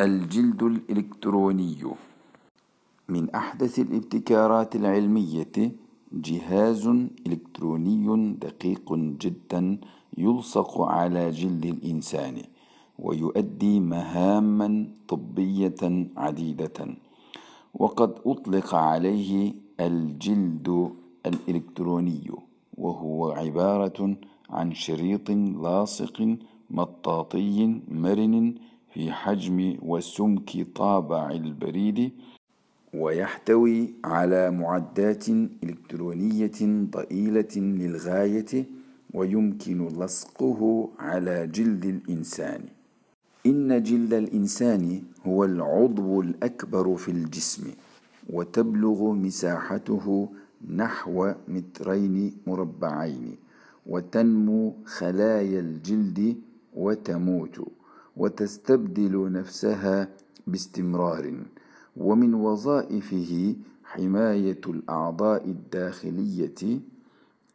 الجلد الإلكتروني. من أحدث الابتكارات العلمية جهاز إلكتروني دقيق جدا يلصق على جلد الإنسان ويؤدي مهاما طبية عديدة. وقد أطلق عليه الجلد الإلكتروني وهو عبارة عن شريط لاصق مطاطي مرن في حجم وسمك طابع البريد ويحتوي على معدات إلكترونية ضئيلة للغاية ويمكن لصقه على جلد الإنسان. إن جلد الإنسان هو العضو الأكبر في الجسم وتبلغ مساحته نحو مترين مربعين وتنمو خلايا الجلد وتموت. وتستبدل نفسها باستمرار ومن وظائفه حماية الأعضاء الداخلية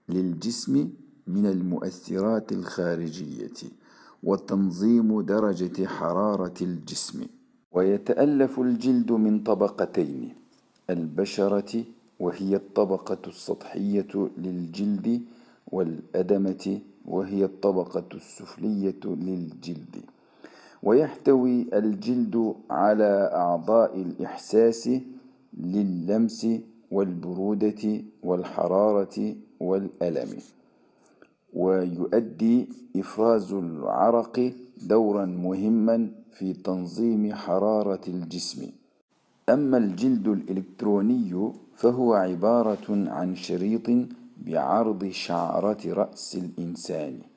للجسم من المؤثرات الخارجية وتنظيم درجة حرارة الجسم. ويتألف الجلد من طبقتين البشرة وهي الطبقة السطحية للجلد والأدمة وهي الطبقة السفلية للجلد. ويحتوي الجلد على أعضاء الإحساس للمس والبرودة والحرارة والألم. ويؤدي إفراز العرق دورا مهما في تنظيم حرارة الجسم. أما الجلد الإلكتروني فهو عبارة عن شريط بعرض شعرة رأس الإنسان.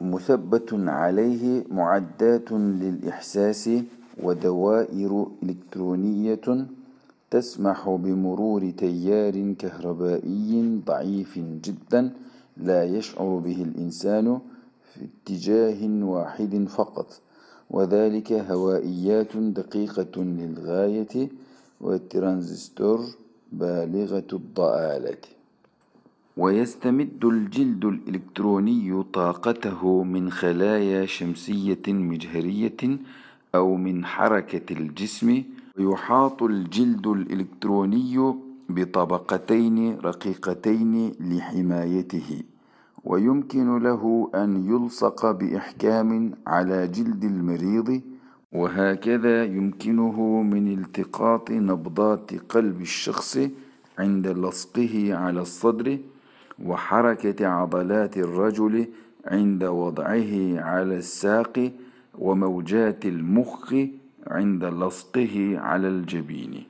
مثبت عليه معدات للإحساس ودوائر إلكترونية تسمح بمرور تيار كهربائي ضعيف جدا لا يشعر به الإنسان في اتجاه واحد فقط. وذلك هوائيات دقيقة للغاية والترانزستور بالغة الضآلة. ويستمد الجلد الإلكتروني طاقته من خلايا شمسية مجهرية أو من حركة الجسم ويحاط الجلد الإلكتروني بطبقتين رقيقتين لحمايته. ويمكن له أن يلصق بإحكام على جلد المريض وهكذا يمكنه من التقاط نبضات قلب الشخص عند لصقه على الصدر وحركة عضلات الرجل عند وضعه على الساق وموجات المخ عند لصقه على الجبين.